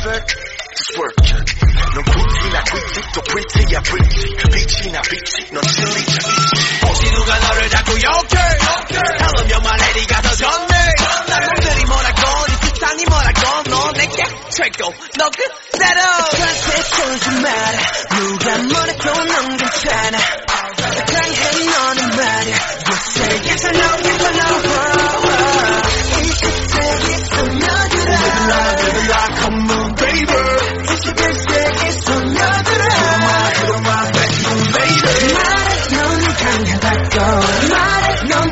pervert? Just work jerk. Non quitti na quitti, 또 pretty 야 pretty. 빛이 나 빛이, 넌 silly 야 bitch. 혹시 누가 너를 자꾸 욕해? 다음면 말 해리가 더 좋네. 남들이 뭐라고, 이 세상이 뭐라고, 너 내게 최고, 너 그대로. 절대 쫄지 마라. 누가 뭐래도 넌 괜찮아.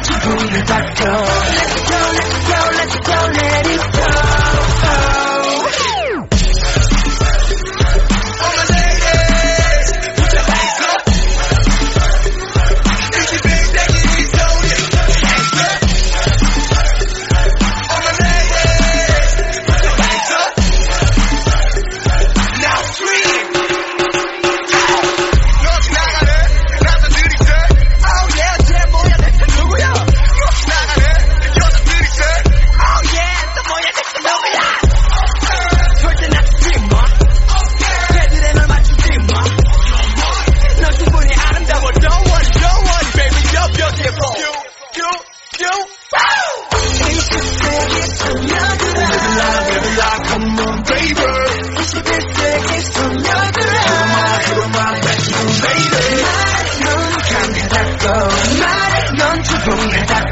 go, go. Let's go, let's go, let's go, let's go.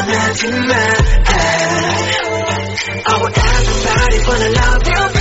걱정하지 마 Oh everybody wanna love